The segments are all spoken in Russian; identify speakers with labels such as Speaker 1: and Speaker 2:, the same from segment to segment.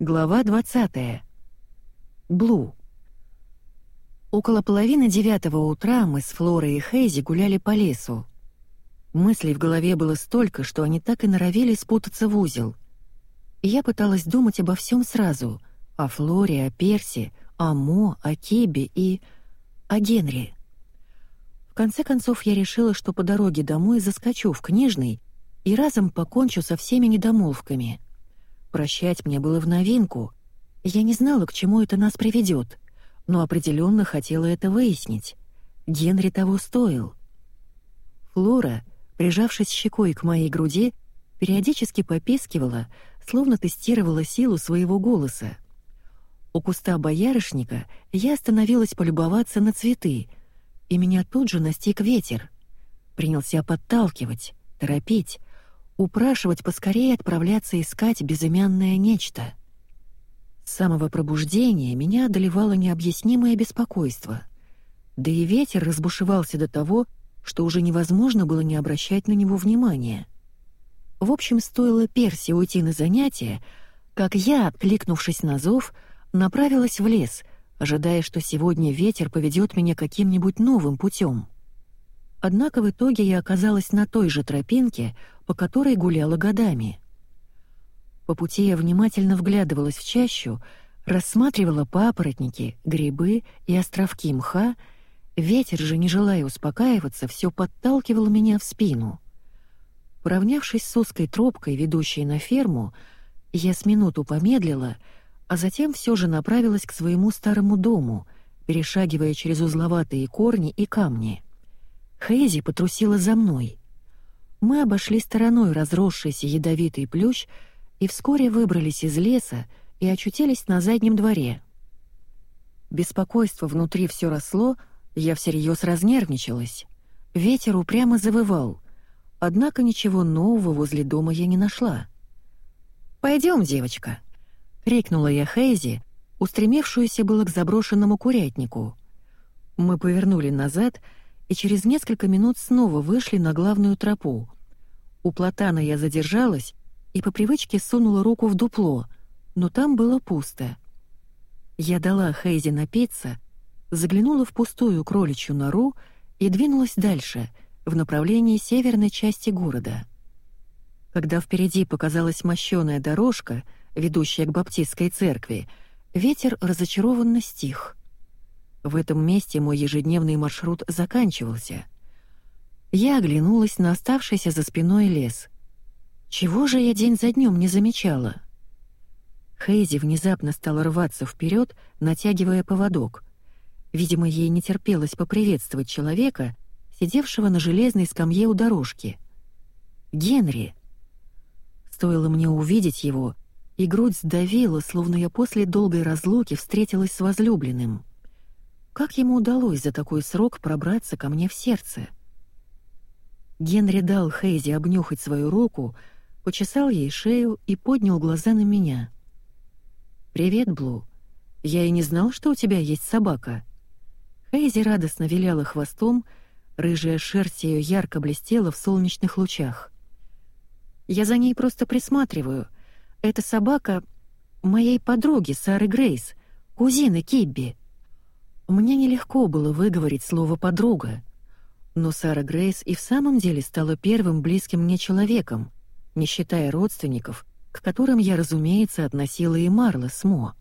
Speaker 1: Глава 20. Блу. Около половины девятого утра мы с Флорой и Хейзи гуляли по лесу. Мыслей в голове было столько, что они так и норовили спутаться в узел. Я пыталась думать обо всем сразу. О Флоре, о Персе, о Мо, о Кебе и... о Генри. В конце концов я решила, что по дороге домой заскочу в книжный и разом покончу со всеми недомолвками — Прощать мне было в новинку. Я не знала, к чему это нас приведет, но определенно хотела это выяснить. Генри того стоил. Флора, прижавшись щекой к моей груди, периодически попискивала, словно тестировала силу своего голоса. У куста боярышника я остановилась полюбоваться на цветы, и меня тут же настиг ветер. Принялся подталкивать, торопить, упрашивать поскорее отправляться искать безымянное нечто. С самого пробуждения меня одолевало необъяснимое беспокойство. Да и ветер разбушевался до того, что уже невозможно было не обращать на него внимания. В общем, стоило Перси уйти на занятия, как я, откликнувшись на зов, направилась в лес, ожидая, что сегодня ветер поведет меня каким-нибудь новым путем. Однако в итоге я оказалась на той же тропинке, по которой гуляла годами. По пути я внимательно вглядывалась в чащу, рассматривала папоротники, грибы и островки мха, ветер же, не желая успокаиваться, все подталкивал меня в спину. Поравнявшись с узкой тропкой, ведущей на ферму, я с минуту помедлила, а затем все же направилась к своему старому дому, перешагивая через узловатые корни и камни — Хейзи потрусила за мной. Мы обошли стороной разросшийся ядовитый плющ и вскоре выбрались из леса и очутились на заднем дворе. Беспокойство внутри все росло, я всерьез разнервничалась. Ветер упрямо завывал, однако ничего нового возле дома я не нашла. «Пойдем, девочка!» — крикнула я Хейзи, устремившуюся было к заброшенному курятнику. Мы повернули назад — и через несколько минут снова вышли на главную тропу. У платана я задержалась и по привычке сунула руку в дупло, но там было пусто. Я дала Хейзи напиться, заглянула в пустую кроличью нору и двинулась дальше, в направлении северной части города. Когда впереди показалась мощёная дорожка, ведущая к баптистской церкви, ветер разочарованно стих. В этом месте мой ежедневный маршрут заканчивался. Я оглянулась на оставшийся за спиной лес. Чего же я день за днем не замечала? Хейзи внезапно стала рваться вперед, натягивая поводок. Видимо, ей не терпелось поприветствовать человека, сидевшего на железной скамье у дорожки. Генри. Стоило мне увидеть его, и грудь сдавила, словно я после долгой разлуки встретилась с возлюбленным. Как ему удалось за такой срок пробраться ко мне в сердце? Генри дал Хейзи обнюхать свою руку, почесал ей шею и поднял глаза на меня. «Привет, Блу. Я и не знал, что у тебя есть собака». Хейзи радостно виляла хвостом, рыжая шерсть ее ярко блестела в солнечных лучах. «Я за ней просто присматриваю. Это собака моей подруги Сары Грейс, кузины Кибби». Мне нелегко было выговорить слово «подруга», но Сара Грейс и в самом деле стала первым близким мне человеком, не считая родственников, к которым я, разумеется, относила и Марла с Мо.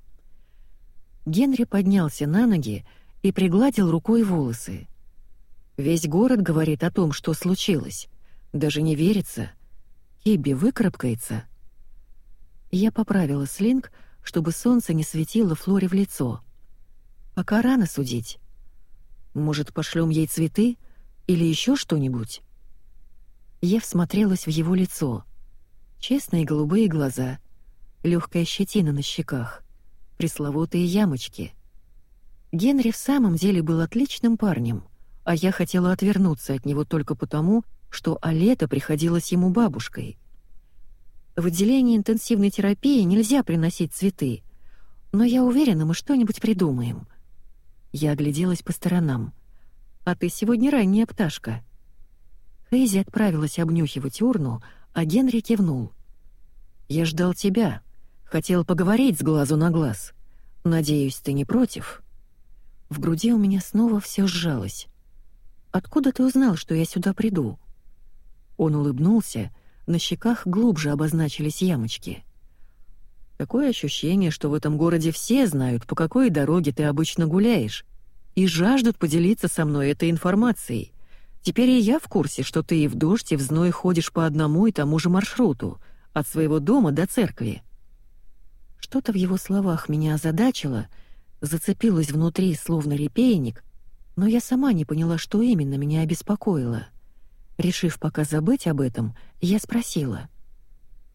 Speaker 1: Генри поднялся на ноги и пригладил рукой волосы. Весь город говорит о том, что случилось. Даже не верится. Кибби выкарабкается. Я поправила слинг, чтобы солнце не светило Флоре в лицо — Пока рано судить. Может, пошлем ей цветы или еще что-нибудь? Я всмотрелась в его лицо. Честные голубые глаза, легкая щетина на щеках, пресловутые ямочки. Генри в самом деле был отличным парнем, а я хотела отвернуться от него только потому, что Алета приходилась ему бабушкой. В отделении интенсивной терапии нельзя приносить цветы, но я уверена, мы что-нибудь придумаем — я огляделась по сторонам. «А ты сегодня ранняя пташка». Хейзи отправилась обнюхивать урну, а Генри кивнул. «Я ждал тебя, Хотел поговорить с глазу на глаз. Надеюсь, ты не против?» В груди у меня снова все сжалось. «Откуда ты узнал, что я сюда приду?» Он улыбнулся, на щеках глубже обозначились ямочки. «Такое ощущение, что в этом городе все знают, по какой дороге ты обычно гуляешь, и жаждут поделиться со мной этой информацией. Теперь и я в курсе, что ты и в дождь, и в зной ходишь по одному и тому же маршруту, от своего дома до церкви. Что-то в его словах меня озадачило, зацепилось внутри, словно репейник, но я сама не поняла, что именно меня обеспокоило. Решив пока забыть об этом, я спросила.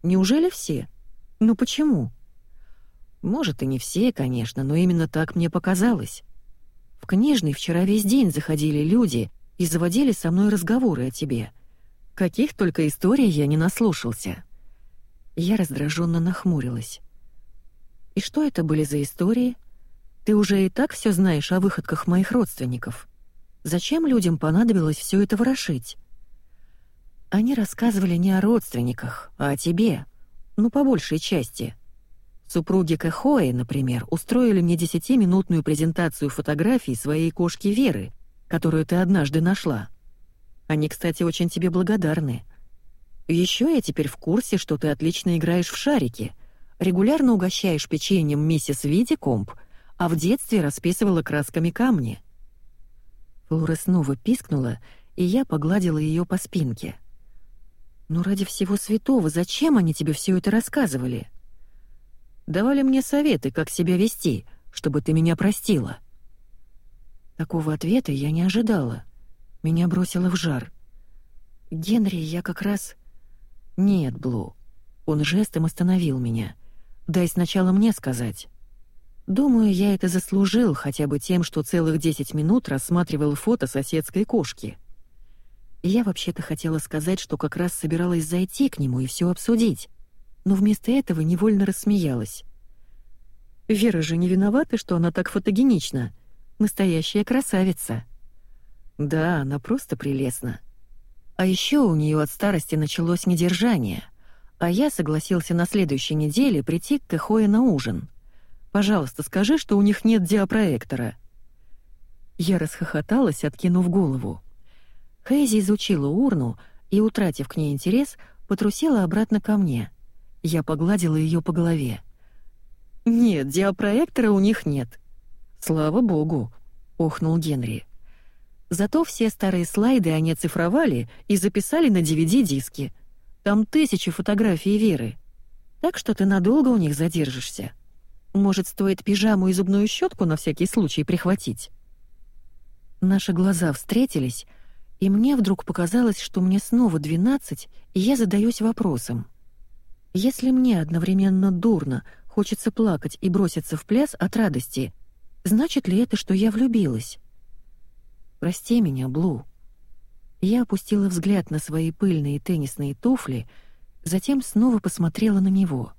Speaker 1: «Неужели все? Ну почему?» «Может, и не все, конечно, но именно так мне показалось. В книжный вчера весь день заходили люди и заводили со мной разговоры о тебе. Каких только историй я не наслушался». Я раздраженно нахмурилась. И что это были за истории? Ты уже и так все знаешь о выходках моих родственников. Зачем людям понадобилось все это ворошить? Они рассказывали не о родственниках, а о тебе. Ну, по большей части. Супруги Кэхоэ, например, устроили мне десятиминутную презентацию фотографий своей кошки Веры, которую ты однажды нашла. Они, кстати, очень тебе благодарны. Еще я теперь в курсе, что ты отлично играешь в шарики — регулярно угощаешь печеньем миссис Види Комп, а в детстве расписывала красками камни». Флора снова пискнула, и я погладила ее по спинке. «Ну ради всего святого, зачем они тебе все это рассказывали?» «Давали мне советы, как себя вести, чтобы ты меня простила». Такого ответа я не ожидала. Меня бросило в жар. «Генри, я как раз...» «Нет, Блу». Он жестом остановил меня. Дай сначала мне сказать. Думаю, я это заслужил хотя бы тем, что целых 10 минут рассматривал фото соседской кошки. Я вообще-то хотела сказать, что как раз собиралась зайти к нему и все обсудить, но вместо этого невольно рассмеялась. Вера же не виновата, что она так фотогенична. Настоящая красавица. Да, она просто прелестна. А еще у нее от старости началось недержание а я согласился на следующей неделе прийти к Кэхое на ужин. Пожалуйста, скажи, что у них нет диапроектора». Я расхохоталась, откинув голову. Хейзи изучила урну и, утратив к ней интерес, потрусила обратно ко мне. Я погладила ее по голове. «Нет, диапроектора у них нет». «Слава богу», — охнул Генри. «Зато все старые слайды они оцифровали и записали на DVD-диски. Там тысячи фотографий Веры. Так что ты надолго у них задержишься. Может, стоит пижаму и зубную щетку на всякий случай прихватить?» Наши глаза встретились, и мне вдруг показалось, что мне снова двенадцать, и я задаюсь вопросом. Если мне одновременно дурно, хочется плакать и броситься в пляс от радости, значит ли это, что я влюбилась? Прости меня, Блу. Я опустила взгляд на свои пыльные теннисные туфли, затем снова посмотрела на него.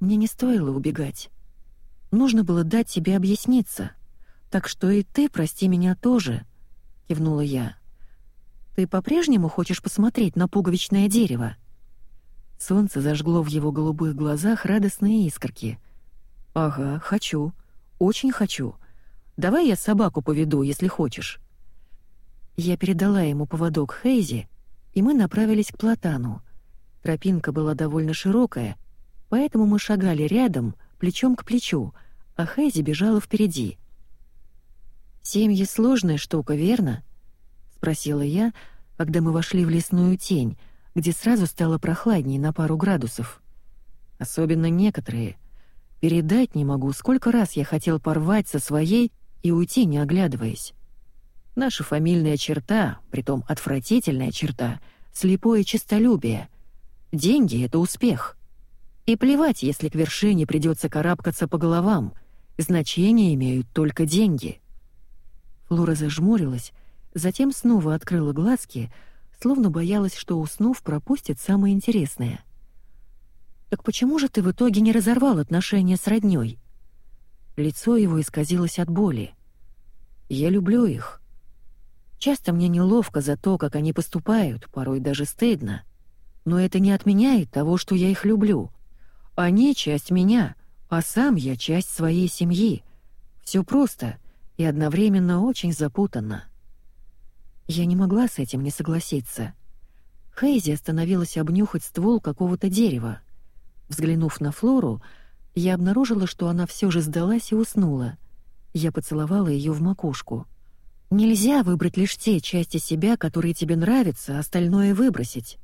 Speaker 1: Мне не стоило убегать. Нужно было дать тебе объясниться. Так что и ты прости меня тоже, кивнула я. Ты по-прежнему хочешь посмотреть на пуговичное дерево? Солнце зажгло в его голубых глазах радостные искорки. Ага, хочу. Очень хочу. Давай я собаку поведу, если хочешь. Я передала ему поводок Хейзи, и мы направились к платану. Тропинка была довольно широкая, поэтому мы шагали рядом, плечом к плечу, а Хейзи бежала впереди. «Семьи — сложная штука, верно?» — спросила я, когда мы вошли в лесную тень, где сразу стало прохладнее на пару градусов. Особенно некоторые. Передать не могу, сколько раз я хотел порвать со своей и уйти, не оглядываясь. Наша фамильная черта, притом отвратительная черта, слепое честолюбие. Деньги — это успех. И плевать, если к вершине придется карабкаться по головам. Значение имеют только деньги. Флора зажмурилась, затем снова открыла глазки, словно боялась, что, уснув, пропустит самое интересное. «Так почему же ты в итоге не разорвал отношения с роднёй?» Лицо его исказилось от боли. «Я люблю их. Часто мне неловко за то, как они поступают, порой даже стыдно. Но это не отменяет того, что я их люблю. Они — часть меня, а сам я — часть своей семьи. Все просто и одновременно очень запутанно. Я не могла с этим не согласиться. Хейзи остановилась обнюхать ствол какого-то дерева. Взглянув на Флору, я обнаружила, что она все же сдалась и уснула. Я поцеловала ее в макушку. Нельзя выбрать лишь те части себя, которые тебе нравятся, а остальное выбросить.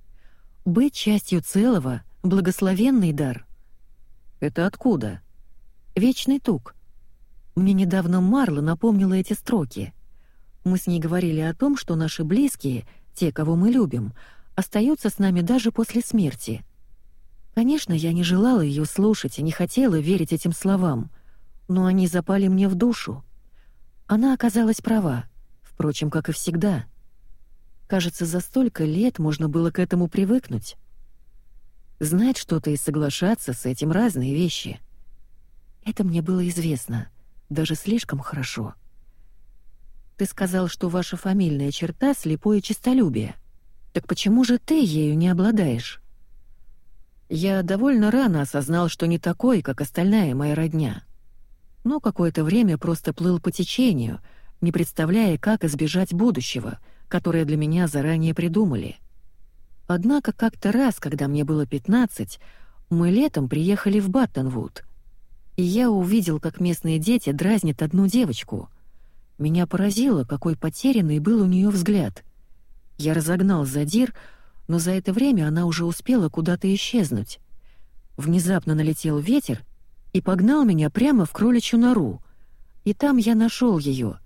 Speaker 1: Быть частью целого — благословенный дар. Это откуда? Вечный тук. Мне недавно Марла напомнила эти строки. Мы с ней говорили о том, что наши близкие, те, кого мы любим, остаются с нами даже после смерти. Конечно, я не желала ее слушать и не хотела верить этим словам, но они запали мне в душу. Она оказалась права, впрочем, как и всегда. Кажется, за столько лет можно было к этому привыкнуть. Знать что-то и соглашаться с этим разные вещи. Это мне было известно, даже слишком хорошо. Ты сказал, что ваша фамильная черта — слепое честолюбие. Так почему же ты ею не обладаешь? Я довольно рано осознал, что не такой, как остальная моя родня. Но какое-то время просто плыл по течению, не представляя, как избежать будущего, которое для меня заранее придумали — Однако как-то раз, когда мне было 15, мы летом приехали в Баттонвуд. И я увидел, как местные дети дразнят одну девочку. Меня поразило, какой потерянный был у нее взгляд. Я разогнал задир, но за это время она уже успела куда-то исчезнуть. Внезапно налетел ветер и погнал меня прямо в кроличью нору. И там я нашел ее,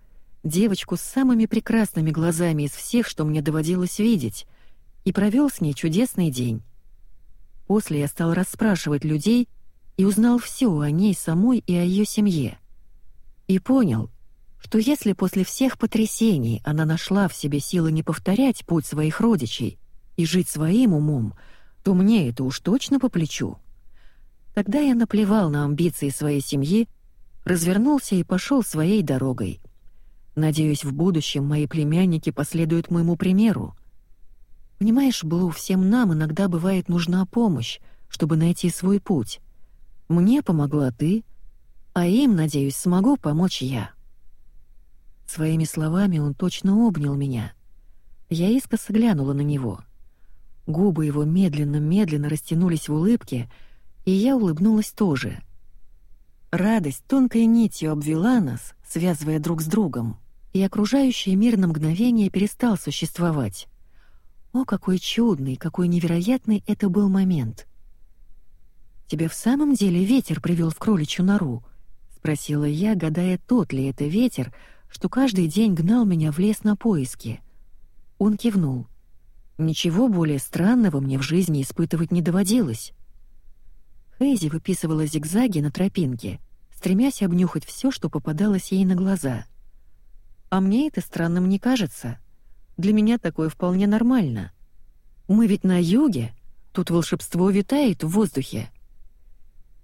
Speaker 1: девочку с самыми прекрасными глазами из всех, что мне доводилось видеть — и провел с ней чудесный день. После я стал расспрашивать людей и узнал все о ней самой и о ее семье. И понял, что если после всех потрясений она нашла в себе силы не повторять путь своих родичей и жить своим умом, то мне это уж точно по плечу. Тогда я наплевал на амбиции своей семьи, развернулся и пошел своей дорогой. Надеюсь, в будущем мои племянники последуют моему примеру. Понимаешь, Блу, всем нам иногда бывает нужна помощь, чтобы найти свой путь. Мне помогла ты, а им, надеюсь, смогу помочь я». Своими словами он точно обнял меня. Я искоса глянула на него. Губы его медленно-медленно растянулись в улыбке, и я улыбнулась тоже. Радость тонкой нитью обвела нас, связывая друг с другом, и окружающий мир на мгновение перестал существовать. О, какой чудный, какой невероятный это был момент. «Тебя в самом деле ветер привел в кроличью нору?» — спросила я, гадая, тот ли это ветер, что каждый день гнал меня в лес на поиски. Он кивнул. Ничего более странного мне в жизни испытывать не доводилось. Хейзи выписывала зигзаги на тропинке, стремясь обнюхать все, что попадалось ей на глаза. А мне это странным не кажется. Для меня такое вполне нормально. Мы ведь на юге, тут волшебство витает в воздухе.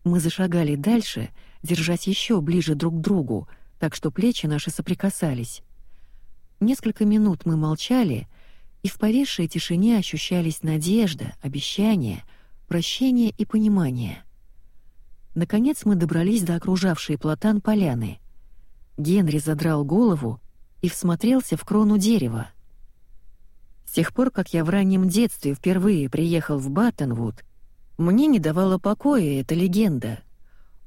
Speaker 1: Мы зашагали дальше, держась еще ближе друг к другу, так что плечи наши соприкасались. Несколько минут мы молчали, и в повисшей тишине ощущались надежда, обещание, прощение и понимание. Наконец мы добрались до окружавшей платан поляны. Генри задрал голову и всмотрелся в крону дерева. С тех пор, как я в раннем детстве впервые приехал в Баттонвуд, мне не давала покоя эта легенда.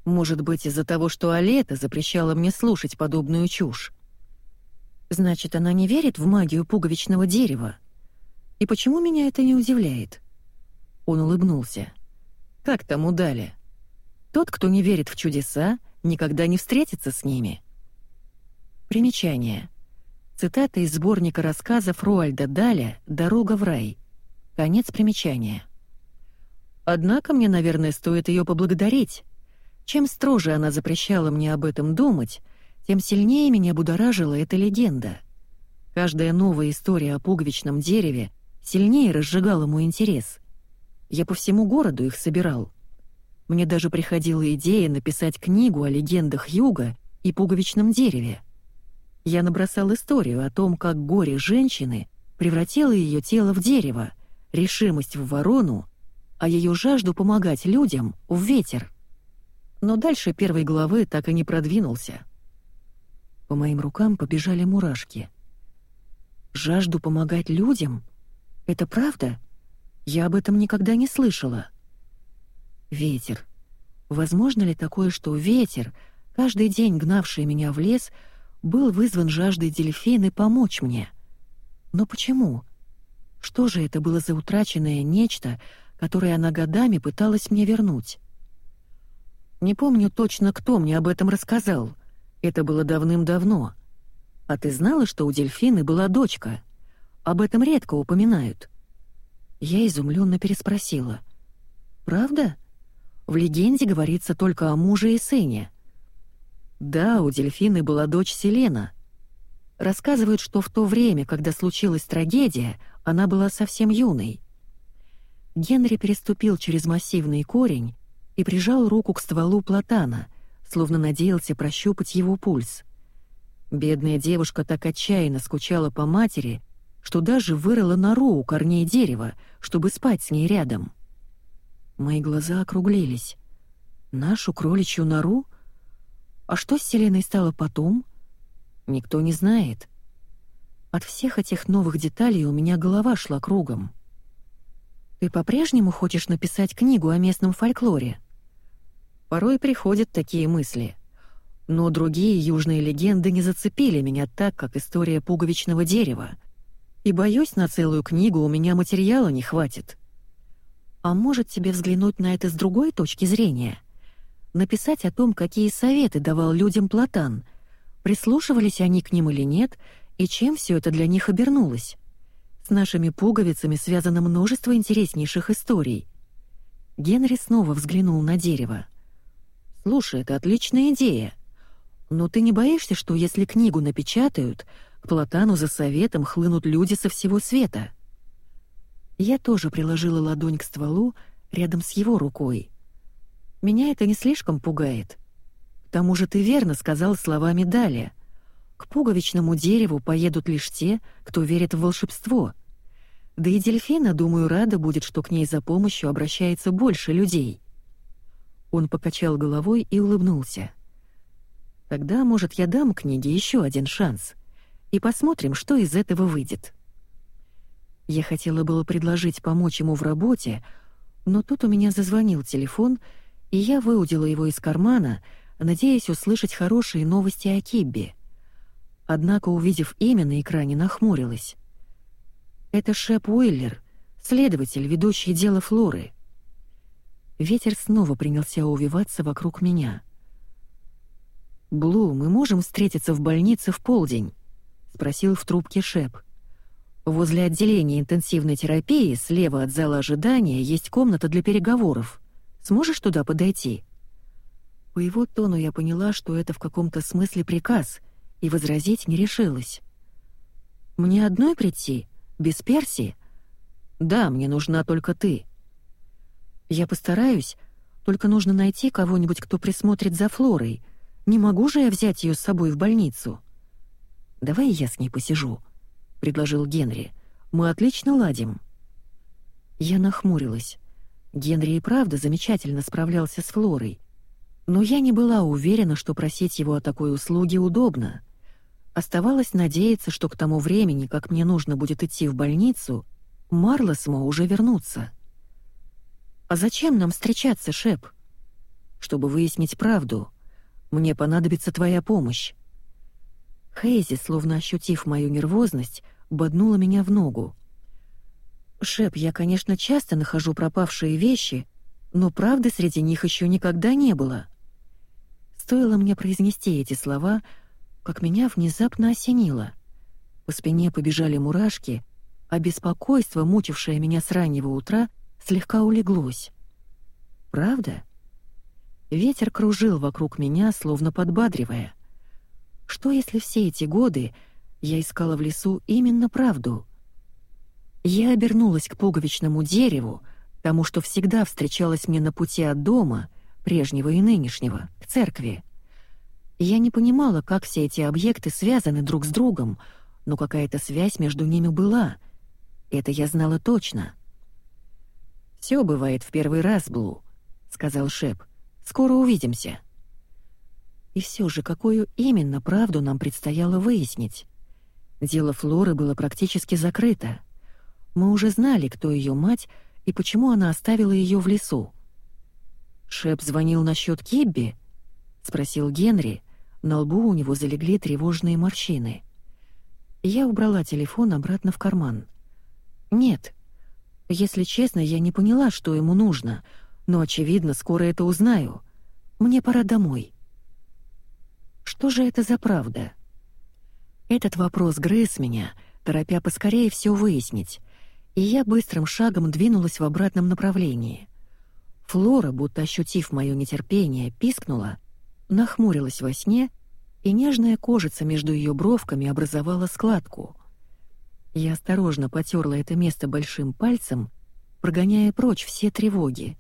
Speaker 1: Может быть, из-за того, что Алета запрещала мне слушать подобную чушь. Значит, она не верит в магию пуговичного дерева. И почему меня это не удивляет? Он улыбнулся. Как там удали? Тот, кто не верит в чудеса, никогда не встретится с ними. Примечание. Цитата из сборника рассказов Руальда Даля «Дорога в рай». Конец примечания. Однако мне, наверное, стоит ее поблагодарить. Чем строже она запрещала мне об этом думать, тем сильнее меня будоражила эта легенда. Каждая новая история о пуговичном дереве сильнее разжигала мой интерес. Я по всему городу их собирал. Мне даже приходила идея написать книгу о легендах Юга и пуговичном дереве — я набросал историю о том, как горе женщины превратило ее тело в дерево, решимость в ворону, а ее жажду помогать людям в ветер. Но дальше первой главы так и не продвинулся. По моим рукам побежали мурашки. Жажду помогать людям? Это правда? Я об этом никогда не слышала. Ветер. Возможно ли такое, что ветер, каждый день гнавший меня в лес, был вызван жаждой дельфины помочь мне? Но почему? Что же это было за утраченное нечто, которое она годами пыталась мне вернуть? Не помню точно, кто мне об этом рассказал. Это было давным-давно. А ты знала, что у дельфины была дочка? Об этом редко упоминают. Я изумленно переспросила. «Правда? В легенде говорится только о муже и сыне». «Да, у дельфины была дочь Селена. Рассказывают, что в то время, когда случилась трагедия, она была совсем юной. Генри переступил через массивный корень и прижал руку к стволу платана, словно надеялся прощупать его пульс. Бедная девушка так отчаянно скучала по матери, что даже вырыла нору у корней дерева, чтобы спать с ней рядом. Мои глаза округлились. Нашу кроличью нору? А что с Селеной стало потом? Никто не знает. От всех этих новых деталей у меня голова шла кругом. Ты по-прежнему хочешь написать книгу о местном фольклоре? Порой приходят такие мысли. Но другие южные легенды не зацепили меня так, как история пуговичного дерева. И боюсь, на целую книгу у меня материала не хватит. А может тебе взглянуть на это с другой точки зрения? Написать о том, какие советы давал людям Платан, прислушивались они к ним или нет, и чем все это для них обернулось? С нашими пуговицами связано множество интереснейших историй. Генри снова взглянул на дерево. «Слушай, это отличная идея. Но ты не боишься, что если книгу напечатают, к Платану за советом хлынут люди со всего света?» Я тоже приложила ладонь к стволу рядом с его рукой. Меня это не слишком пугает. К тому же ты верно сказал словами далее. К пуговичному дереву поедут лишь те, кто верит в волшебство. Да и дельфина, думаю, рада будет, что к ней за помощью обращается больше людей. Он покачал головой и улыбнулся. Тогда, может, я дам книге еще один шанс, и посмотрим, что из этого выйдет. Я хотела было предложить помочь ему в работе, но тут у меня зазвонил телефон, и я выудила его из кармана, надеясь услышать хорошие новости о Кибби однако, увидев имя на экране, нахмурилась. «Это Шеп Уиллер, следователь, ведущий дело Флоры». Ветер снова принялся увиваться вокруг меня. «Блу, мы можем встретиться в больнице в полдень?» — спросил в трубке Шеп. «Возле отделения интенсивной терапии, слева от зала ожидания, есть комната для переговоров. Сможешь туда подойти?» По его тону я поняла, что это в каком-то смысле приказ, и возразить не решилась. «Мне одной прийти? Без Перси?» «Да, мне нужна только ты». «Я постараюсь, только нужно найти кого-нибудь, кто присмотрит за Флорой. Не могу же я взять ее с собой в больницу?» «Давай я с ней посижу», — предложил Генри. «Мы отлично ладим». Я нахмурилась. Генри и правда замечательно справлялся с Флорой. Но я не была уверена, что просить его о такой услуге удобно. Оставалось надеяться, что к тому времени, как мне нужно будет идти в больницу, Марлосмо уже вернутся. «А зачем нам встречаться, Шеп?» «Чтобы выяснить правду. Мне понадобится твоя помощь». Хейзи, словно ощутив мою нервозность, боднула меня в ногу. «Шеп, я, конечно, часто нахожу пропавшие вещи, но правды среди них еще никогда не было». Стоило мне произнести эти слова — как меня внезапно осенило. По спине побежали мурашки, а беспокойство, мучившее меня с раннего утра, слегка улеглось. Правда? Ветер кружил вокруг меня, словно подбадривая. Что если все эти годы я искала в лесу именно правду? Я обернулась к пуговичному дереву, тому, что всегда встречалось мне на пути от дома, прежнего и нынешнего, к церкви. Я не понимала, как все эти объекты связаны друг с другом, но какая-то связь между ними была. Это я знала точно. Все бывает в первый раз, Блу», — сказал Шеп. «Скоро увидимся». И все же, какую именно правду нам предстояло выяснить? Дело Флоры было практически закрыто. Мы уже знали, кто ее мать и почему она оставила ее в лесу. «Шеп звонил насчет Кибби?» — спросил Генри. На лбу у него залегли тревожные морщины. Я убрала телефон обратно в карман. «Нет. Если честно, я не поняла, что ему нужно, но, очевидно, скоро это узнаю. Мне пора домой». Что же это за правда? Этот вопрос грыз меня, торопя поскорее все выяснить, и я быстрым шагом двинулась в обратном направлении. Флора, будто ощутив мое нетерпение, пискнула, нахмурилась во сне, и нежная кожица между ее бровками образовала складку. Я осторожно потерла это место большим пальцем, прогоняя прочь все тревоги,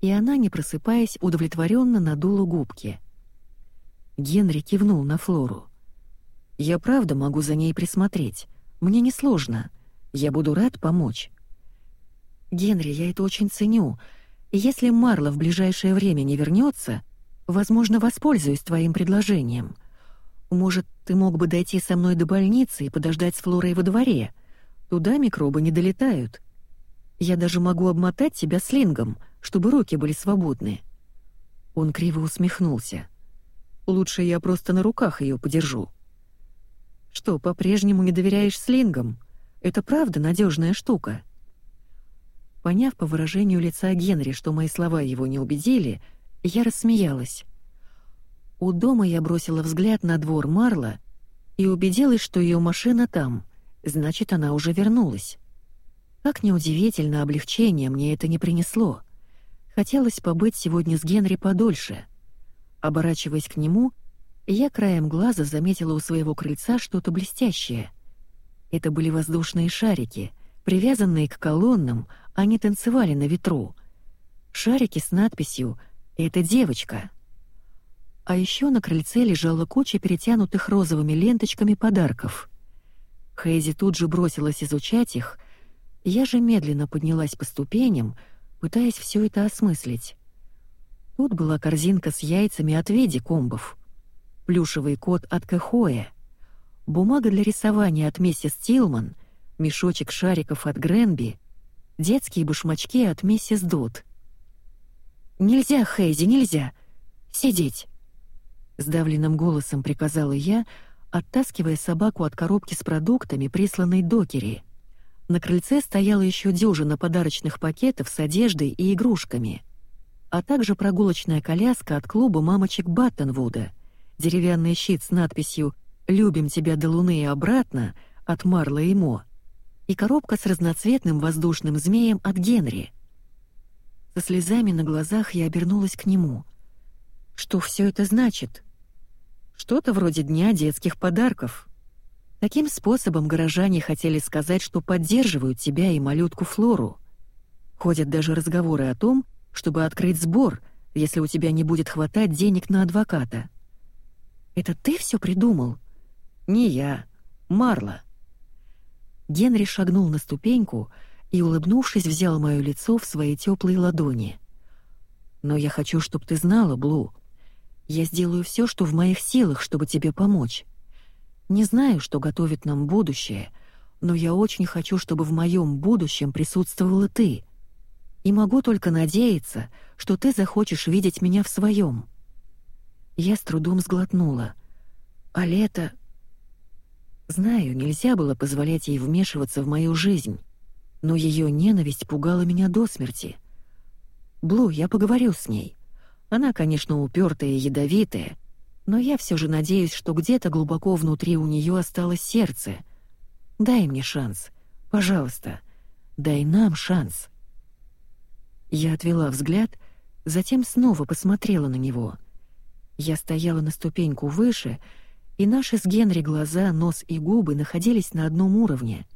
Speaker 1: и она, не просыпаясь, удовлетворенно надула губки. Генри кивнул на Флору. «Я правда могу за ней присмотреть. Мне несложно. Я буду рад помочь». «Генри, я это очень ценю. Если Марла в ближайшее время не вернется, возможно, воспользуюсь твоим предложением. Может, ты мог бы дойти со мной до больницы и подождать с Флорой во дворе? Туда микробы не долетают. Я даже могу обмотать тебя слингом, чтобы руки были свободны». Он криво усмехнулся. Лучше я просто на руках ее подержу. Что, по-прежнему не доверяешь слингам? Это правда надежная штука. Поняв по выражению лица Генри, что мои слова его не убедили, я рассмеялась. У дома я бросила взгляд на двор Марла и убедилась, что ее машина там, значит, она уже вернулась. Как неудивительно, облегчение мне это не принесло. Хотелось побыть сегодня с Генри подольше — Оборачиваясь к нему, я краем глаза заметила у своего крыльца что-то блестящее. Это были воздушные шарики, привязанные к колоннам, они танцевали на ветру. Шарики с надписью «Это девочка». А еще на крыльце лежала куча перетянутых розовыми ленточками подарков. Хейзи тут же бросилась изучать их, я же медленно поднялась по ступеням, пытаясь все это осмыслить. Тут была корзинка с яйцами от Веди Комбов, плюшевый кот от Кэхоя, бумага для рисования от миссис Тилман, мешочек шариков от Гренби, детские башмачки от миссис Дот. «Нельзя, Хейзи, нельзя! Сидеть!» Сдавленным голосом приказала я, оттаскивая собаку от коробки с продуктами, присланной докери. На крыльце стояла еще дюжина подарочных пакетов с одеждой и игрушками — а также прогулочная коляска от клуба мамочек Баттенвуда, деревянный щит с надписью «Любим тебя до луны и обратно» от Марла и Мо, и коробка с разноцветным воздушным змеем от Генри. Со слезами на глазах я обернулась к нему. Что все это значит? Что-то вроде дня детских подарков. Таким способом горожане хотели сказать, что поддерживают тебя и малютку Флору. Ходят даже разговоры о том, чтобы открыть сбор, если у тебя не будет хватать денег на адвоката. Это ты все придумал? Не я, Марла. Генри шагнул на ступеньку и, улыбнувшись, взял моё лицо в свои теплые ладони. Но я хочу, чтобы ты знала, Блу. Я сделаю все, что в моих силах, чтобы тебе помочь. Не знаю, что готовит нам будущее, но я очень хочу, чтобы в моем будущем присутствовала ты — и могу только надеяться, что ты захочешь видеть меня в своем. Я с трудом сглотнула. А лето... Знаю, нельзя было позволять ей вмешиваться в мою жизнь, но ее ненависть пугала меня до смерти. Блу, я поговорю с ней. Она, конечно, упертая и ядовитая, но я все же надеюсь, что где-то глубоко внутри у нее осталось сердце. Дай мне шанс. Пожалуйста, дай нам шанс. Я отвела взгляд, затем снова посмотрела на него. Я стояла на ступеньку выше, и наши с Генри глаза, нос и губы находились на одном уровне,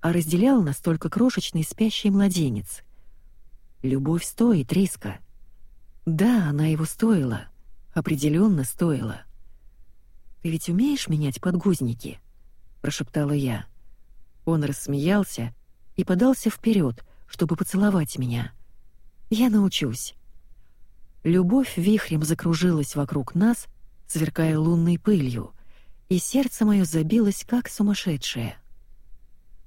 Speaker 1: а разделял нас только крошечный спящий младенец. Любовь стоит риска. Да, она его стоила, определенно стоила. «Ты ведь умеешь менять подгузники?» — прошептала я. Он рассмеялся и подался вперед, чтобы поцеловать меня. Я научусь. Любовь вихрем закружилась вокруг нас, сверкая лунной пылью, и сердце мое забилось как сумасшедшее.